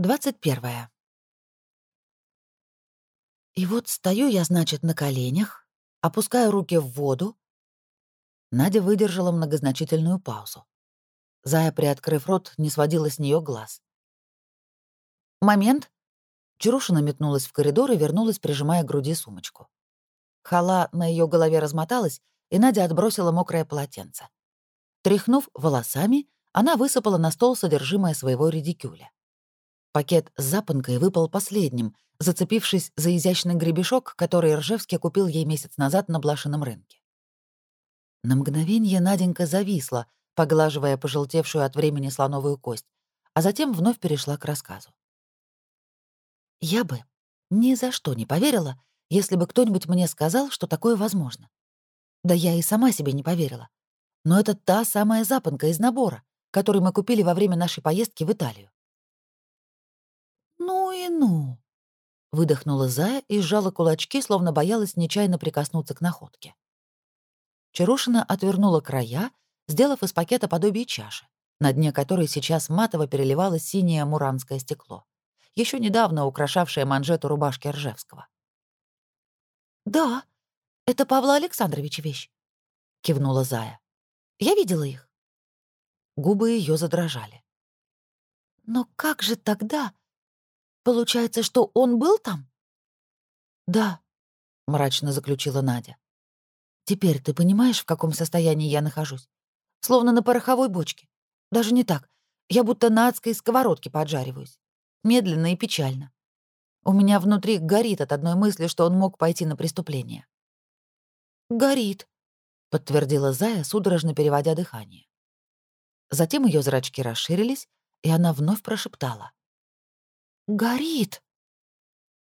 21. И вот стою я, значит, на коленях, опускаю руки в воду. Надя выдержала многозначительную паузу. Зая, приоткрыв рот, не сводила с нее глаз. «Момент!» Чарушина метнулась в коридор и вернулась, прижимая к груди сумочку. Хала на ее голове размоталась, и Надя отбросила мокрое полотенце. Тряхнув волосами, она высыпала на стол содержимое своего редикюля. Пакет с запонкой выпал последним, зацепившись за изящный гребешок, который Ржевский купил ей месяц назад на блошином рынке. На мгновение Наденька зависла, поглаживая пожелтевшую от времени слоновую кость, а затем вновь перешла к рассказу. «Я бы ни за что не поверила, если бы кто-нибудь мне сказал, что такое возможно. Да я и сама себе не поверила. Но это та самая запонка из набора, который мы купили во время нашей поездки в Италию. «Ну и ну!» — выдохнула Зая и сжала кулачки, словно боялась нечаянно прикоснуться к находке. Чарушина отвернула края, сделав из пакета подобие чаши, на дне которой сейчас матово переливалось синее муранское стекло, еще недавно украшавшее манжету рубашки Ржевского. «Да, это Павла Александровича вещь», — кивнула Зая. «Я видела их». Губы ее задрожали. «Но как же тогда Получается, что он был там? Да, мрачно заключила Надя. Теперь ты понимаешь, в каком состоянии я нахожусь? Словно на пороховой бочке. Даже не так. Я будто на адской сковородке поджариваюсь. Медленно и печально. У меня внутри горит от одной мысли, что он мог пойти на преступление. «Горит», — подтвердила Зая, судорожно переводя дыхание. Затем ее зрачки расширились, и она вновь прошептала. Горит!»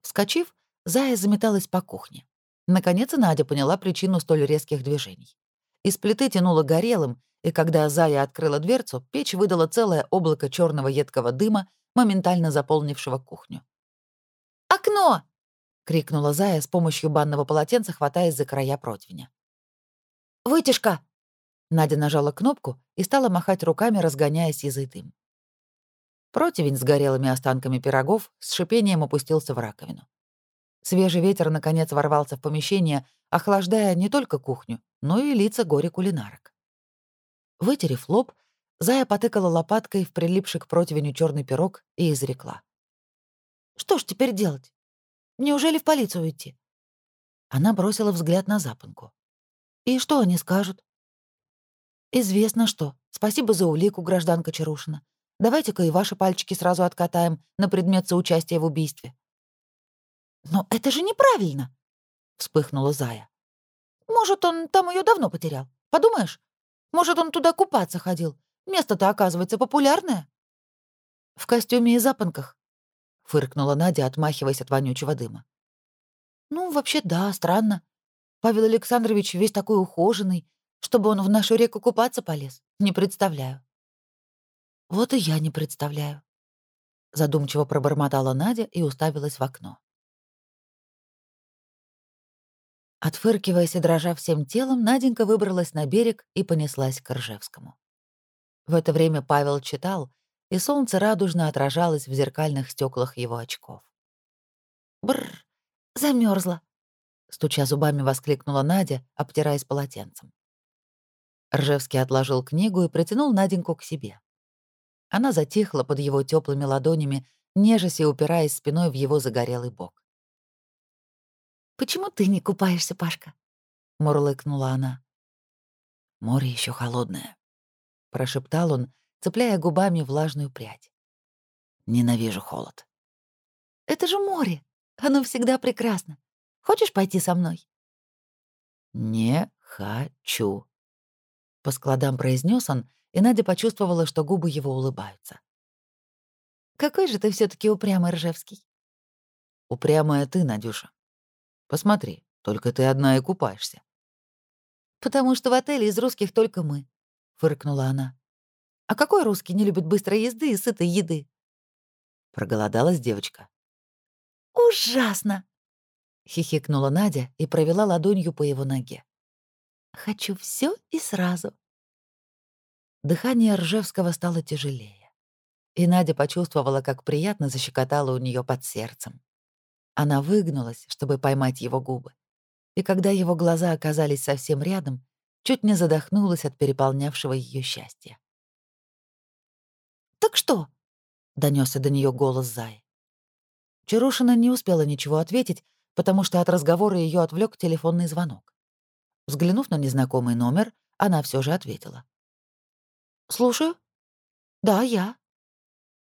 Вскочив, Зая заметалась по кухне. Наконец Надя поняла причину столь резких движений. Из плиты тянуло горелым, и когда Зая открыла дверцу, печь выдала целое облако черного едкого дыма, моментально заполнившего кухню. «Окно!» — крикнула Зая с помощью банного полотенца, хватаясь за края противня. «Вытяжка!» Надя нажала кнопку и стала махать руками, разгоняя сизый дым. Противень с горелыми останками пирогов с шипением опустился в раковину. Свежий ветер, наконец, ворвался в помещение, охлаждая не только кухню, но и лица горе-кулинарок. Вытерев лоб, Зая потыкала лопаткой в прилипший к противню черный пирог и изрекла. «Что ж теперь делать? Неужели в полицию идти?» Она бросила взгляд на запонку. «И что они скажут?» «Известно что. Спасибо за улику, гражданка Чарушина. Давайте-ка и ваши пальчики сразу откатаем на предмет соучастия в убийстве». «Но это же неправильно!» — вспыхнула Зая. «Может, он там ее давно потерял. Подумаешь? Может, он туда купаться ходил. Место-то, оказывается, популярное». «В костюме и запонках», — фыркнула Надя, отмахиваясь от вонючего дыма. «Ну, вообще, да, странно. Павел Александрович весь такой ухоженный, чтобы он в нашу реку купаться полез. Не представляю». Вот и я не представляю. Задумчиво пробормотала Надя и уставилась в окно. Отфыркиваясь и дрожа всем телом, Наденька выбралась на берег и понеслась к Ржевскому. В это время Павел читал, и солнце радужно отражалось в зеркальных стеклах его очков. Бррр, замерзла, стуча зубами, воскликнула Надя, обтираясь полотенцем. Ржевский отложил книгу и притянул Наденьку к себе. Она затихла под его теплыми ладонями, нежась и упираясь спиной в его загорелый бок. «Почему ты не купаешься, Пашка?» — мурлыкнула она. «Море еще холодное», — прошептал он, цепляя губами влажную прядь. «Ненавижу холод». «Это же море. Оно всегда прекрасно. Хочешь пойти со мной?» «Не хочу», — по складам произнес он, и Надя почувствовала, что губы его улыбаются. «Какой же ты все таки упрямый, Ржевский?» «Упрямая ты, Надюша. Посмотри, только ты одна и купаешься». «Потому что в отеле из русских только мы», — фыркнула она. «А какой русский не любит быстрой езды и сытой еды?» Проголодалась девочка. «Ужасно!» — хихикнула Надя и провела ладонью по его ноге. «Хочу все и сразу». Дыхание Ржевского стало тяжелее. и Надя почувствовала, как приятно защекотало у нее под сердцем. Она выгнулась, чтобы поймать его губы, и когда его глаза оказались совсем рядом, чуть не задохнулась от переполнявшего ее счастья. «Так что?» — донесся до нее голос Зай. Чарушина не успела ничего ответить, потому что от разговора ее отвлек телефонный звонок. Взглянув на незнакомый номер, она все же ответила. «Слушаю?» «Да, я».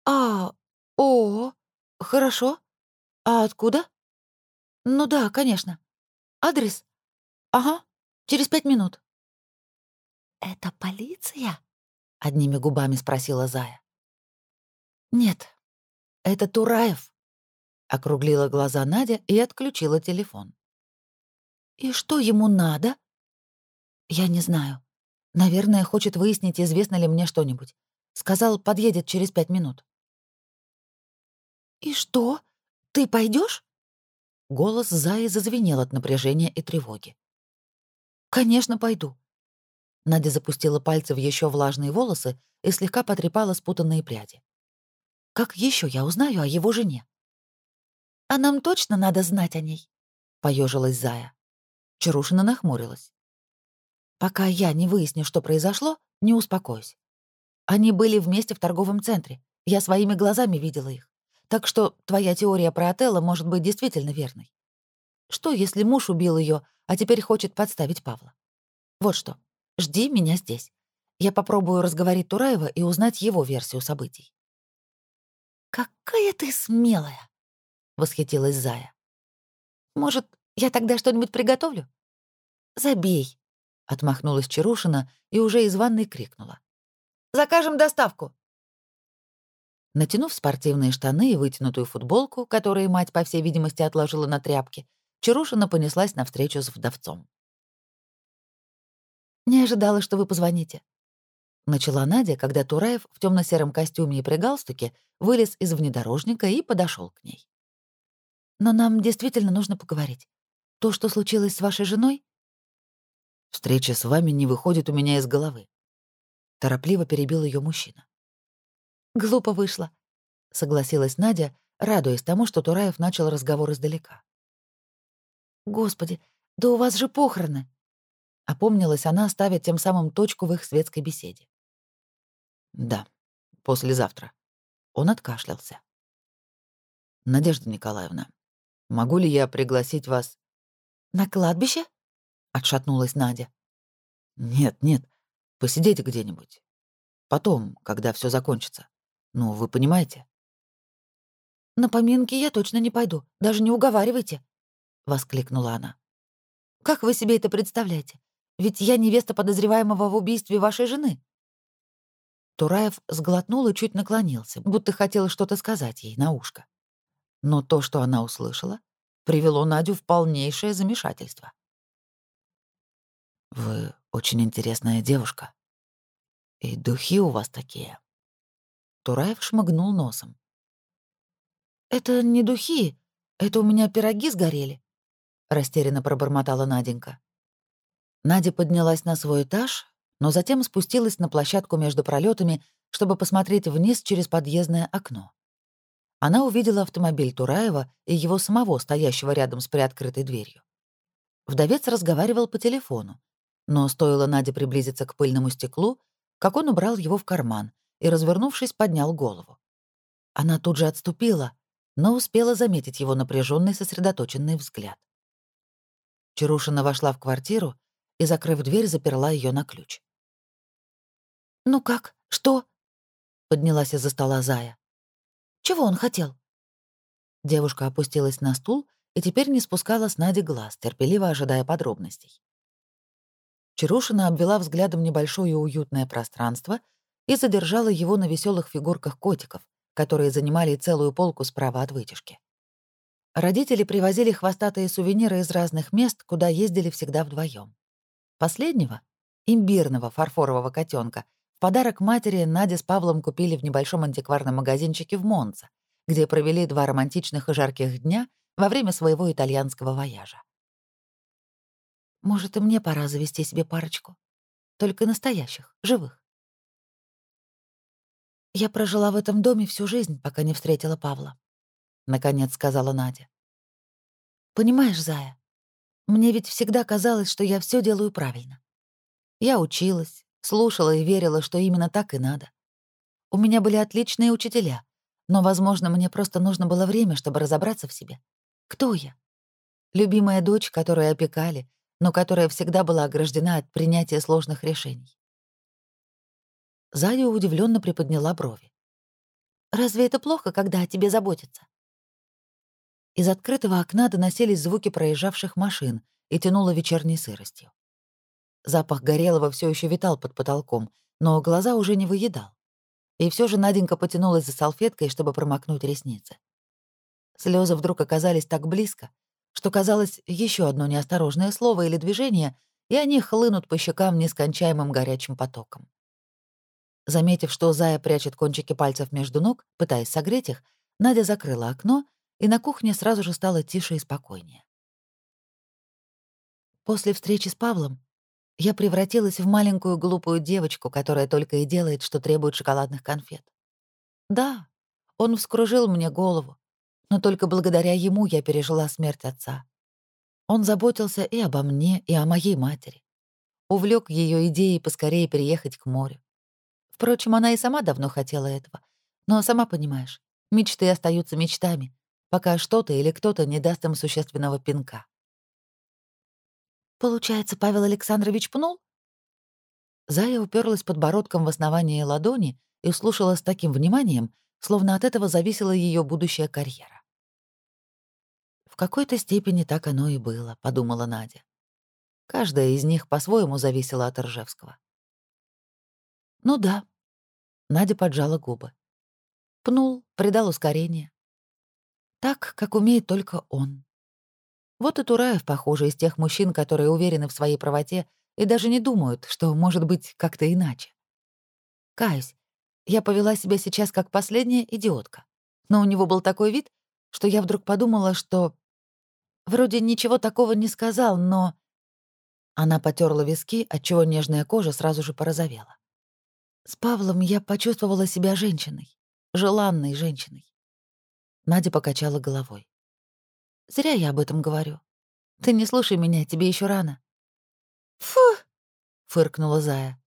«А, о, хорошо. А откуда?» «Ну да, конечно. Адрес?» «Ага, через пять минут». «Это полиция?» — одними губами спросила Зая. «Нет, это Тураев», — округлила глаза Надя и отключила телефон. «И что ему надо?» «Я не знаю. Наверное, хочет выяснить, известно ли мне что-нибудь. Сказал, подъедет через пять минут». «И что? Ты пойдешь? Голос Заи зазвенел от напряжения и тревоги. «Конечно, пойду». Надя запустила пальцы в еще влажные волосы и слегка потрепала спутанные пряди. Как еще я узнаю о его жене? А нам точно надо знать о ней, поежилась Зая. Чарушина нахмурилась. Пока я не выясню, что произошло, не успокоюсь. Они были вместе в торговом центре. Я своими глазами видела их. Так что твоя теория про Отелло может быть действительно верной. Что, если муж убил ее, а теперь хочет подставить Павла? Вот что. Жди меня здесь. Я попробую разговорить Тураева и узнать его версию событий. «Какая ты смелая!» — восхитилась Зая. «Может, я тогда что-нибудь приготовлю?» «Забей!» — отмахнулась Чарушина и уже из ванной крикнула. «Закажем доставку!» Натянув спортивные штаны и вытянутую футболку, которую мать, по всей видимости, отложила на тряпки, Чарушина понеслась навстречу с вдовцом. «Не ожидала, что вы позвоните», Начала Надя, когда Тураев в темно сером костюме и при галстуке вылез из внедорожника и подошел к ней. «Но нам действительно нужно поговорить. То, что случилось с вашей женой...» «Встреча с вами не выходит у меня из головы», — торопливо перебил ее мужчина. «Глупо вышло», — согласилась Надя, радуясь тому, что Тураев начал разговор издалека. «Господи, да у вас же похороны!» — опомнилась она, ставя тем самым точку в их светской беседе. «Да, послезавтра». Он откашлялся. «Надежда Николаевна, могу ли я пригласить вас...» «На кладбище?» — отшатнулась Надя. «Нет, нет, посидите где-нибудь. Потом, когда все закончится. Ну, вы понимаете?» «На поминки я точно не пойду, даже не уговаривайте», — воскликнула она. «Как вы себе это представляете? Ведь я невеста подозреваемого в убийстве вашей жены». Тураев сглотнул и чуть наклонился, будто хотел что-то сказать ей на ушко. Но то, что она услышала, привело Надю в полнейшее замешательство. «Вы очень интересная девушка. И духи у вас такие». Тураев шмыгнул носом. «Это не духи, это у меня пироги сгорели», — растерянно пробормотала Наденька. Надя поднялась на свой этаж, но затем спустилась на площадку между пролетами, чтобы посмотреть вниз через подъездное окно. Она увидела автомобиль Тураева и его самого, стоящего рядом с приоткрытой дверью. Вдовец разговаривал по телефону, но стоило Наде приблизиться к пыльному стеклу, как он убрал его в карман и, развернувшись, поднял голову. Она тут же отступила, но успела заметить его напряженный сосредоточенный взгляд. Чарушина вошла в квартиру и, закрыв дверь, заперла ее на ключ. «Ну как? Что?» — поднялась из-за стола Зая. «Чего он хотел?» Девушка опустилась на стул и теперь не спускала с Нади глаз, терпеливо ожидая подробностей. Чарушина обвела взглядом небольшое уютное пространство и задержала его на веселых фигурках котиков, которые занимали целую полку справа от вытяжки. Родители привозили хвостатые сувениры из разных мест, куда ездили всегда вдвоем. Последнего, имбирного фарфорового котенка, подарок матери Надя с Павлом купили в небольшом антикварном магазинчике в Монце, где провели два романтичных и жарких дня во время своего итальянского вояжа. «Может, и мне пора завести себе парочку? Только настоящих, живых. «Я прожила в этом доме всю жизнь, пока не встретила Павла», — наконец сказала Надя. «Понимаешь, Зая, мне ведь всегда казалось, что я все делаю правильно. Я училась, слушала и верила, что именно так и надо. У меня были отличные учителя, но, возможно, мне просто нужно было время, чтобы разобраться в себе. Кто я? Любимая дочь, которую опекали, но которая всегда была ограждена от принятия сложных решений. Зая удивленно приподняла брови. «Разве это плохо, когда о тебе заботятся?» Из открытого окна доносились звуки проезжавших машин и тянуло вечерней сыростью. Запах горелого все еще витал под потолком, но глаза уже не выедал. И все же Наденька потянулась за салфеткой, чтобы промокнуть ресницы. Слезы вдруг оказались так близко, что казалось еще одно неосторожное слово или движение, и они хлынут по щекам нескончаемым горячим потоком. Заметив, что Зая прячет кончики пальцев между ног, пытаясь согреть их, Надя закрыла окно, и на кухне сразу же стало тише и спокойнее. После встречи с Павлом я превратилась в маленькую глупую девочку, которая только и делает, что требует шоколадных конфет. Да, он вскружил мне голову, но только благодаря ему я пережила смерть отца. Он заботился и обо мне, и о моей матери. Увлек ее идеей поскорее переехать к морю. Впрочем, она и сама давно хотела этого. Но, сама понимаешь, мечты остаются мечтами, пока что-то или кто-то не даст им существенного пинка. «Получается, Павел Александрович пнул?» Зая уперлась подбородком в основание ладони и слушала с таким вниманием, словно от этого зависела ее будущая карьера. «В какой-то степени так оно и было», — подумала Надя. Каждая из них по-своему зависела от Ржевского. «Ну да», Надя поджала губы. Пнул, придал ускорение. Так, как умеет только он. Вот и Тураев, похоже, из тех мужчин, которые уверены в своей правоте и даже не думают, что может быть как-то иначе. Каюсь, я повела себя сейчас как последняя идиотка. Но у него был такой вид, что я вдруг подумала, что... Вроде ничего такого не сказал, но... Она потерла виски, отчего нежная кожа сразу же порозовела. С Павлом я почувствовала себя женщиной, желанной женщиной. Надя покачала головой. «Зря я об этом говорю. Ты не слушай меня, тебе еще рано». «Фу!» — фыркнула Зая.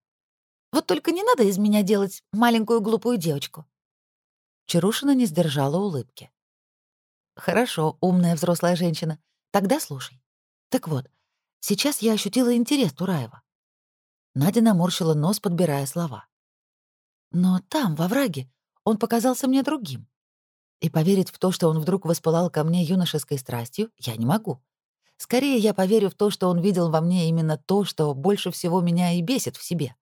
«Вот только не надо из меня делать маленькую глупую девочку». Чарушина не сдержала улыбки. «Хорошо, умная взрослая женщина. Тогда слушай. Так вот, сейчас я ощутила интерес Тураева». Надя наморщила нос, подбирая слова. Но там, во враге, он показался мне другим. И поверить в то, что он вдруг воспылал ко мне юношеской страстью, я не могу. Скорее, я поверю в то, что он видел во мне именно то, что больше всего меня и бесит в себе.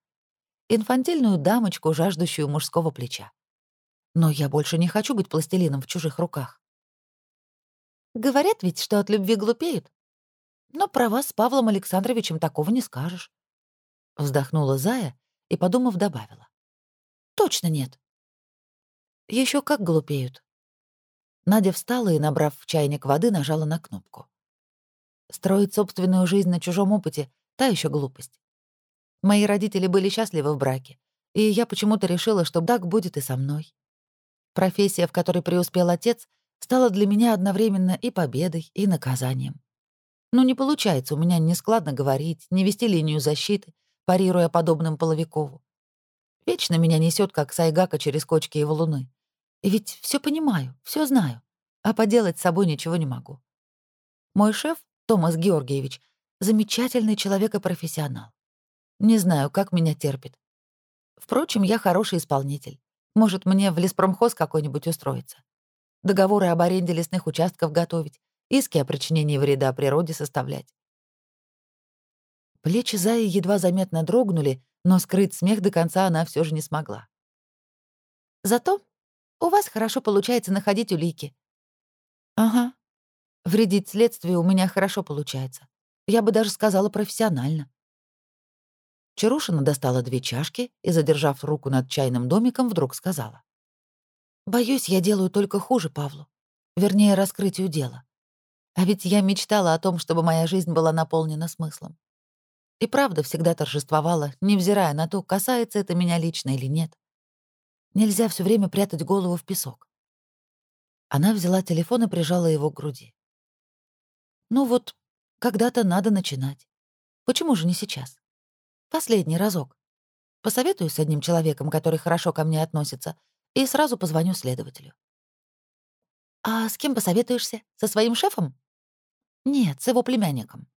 Инфантильную дамочку, жаждущую мужского плеча. Но я больше не хочу быть пластилином в чужих руках. Говорят ведь, что от любви глупеют. Но про вас с Павлом Александровичем такого не скажешь. Вздохнула Зая и, подумав, добавила. Точно нет. Еще как глупеют. Надя встала и, набрав в чайник воды, нажала на кнопку. Строить собственную жизнь на чужом опыте — та еще глупость. Мои родители были счастливы в браке, и я почему-то решила, что так будет и со мной. Профессия, в которой преуспел отец, стала для меня одновременно и победой, и наказанием. Ну, не получается у меня нескладно говорить, не вести линию защиты, парируя подобным Половикову. Вечно меня несет, как сайгака через кочки и валуны. И ведь все понимаю, все знаю, а поделать с собой ничего не могу. Мой шеф, Томас Георгиевич, замечательный человек и профессионал. Не знаю, как меня терпит. Впрочем, я хороший исполнитель. Может, мне в леспромхоз какой-нибудь устроиться. Договоры об аренде лесных участков готовить, иски о причинении вреда природе составлять. Плечи Заи едва заметно дрогнули, но скрыть смех до конца она все же не смогла. «Зато у вас хорошо получается находить улики». «Ага. Вредить следствию у меня хорошо получается. Я бы даже сказала профессионально». Чарушина достала две чашки и, задержав руку над чайным домиком, вдруг сказала. «Боюсь, я делаю только хуже Павлу. Вернее, раскрытию дела. А ведь я мечтала о том, чтобы моя жизнь была наполнена смыслом и правда всегда торжествовала, невзирая на то, касается это меня лично или нет. Нельзя все время прятать голову в песок. Она взяла телефон и прижала его к груди. Ну вот, когда-то надо начинать. Почему же не сейчас? Последний разок. Посоветую с одним человеком, который хорошо ко мне относится, и сразу позвоню следователю. «А с кем посоветуешься? Со своим шефом?» «Нет, с его племянником».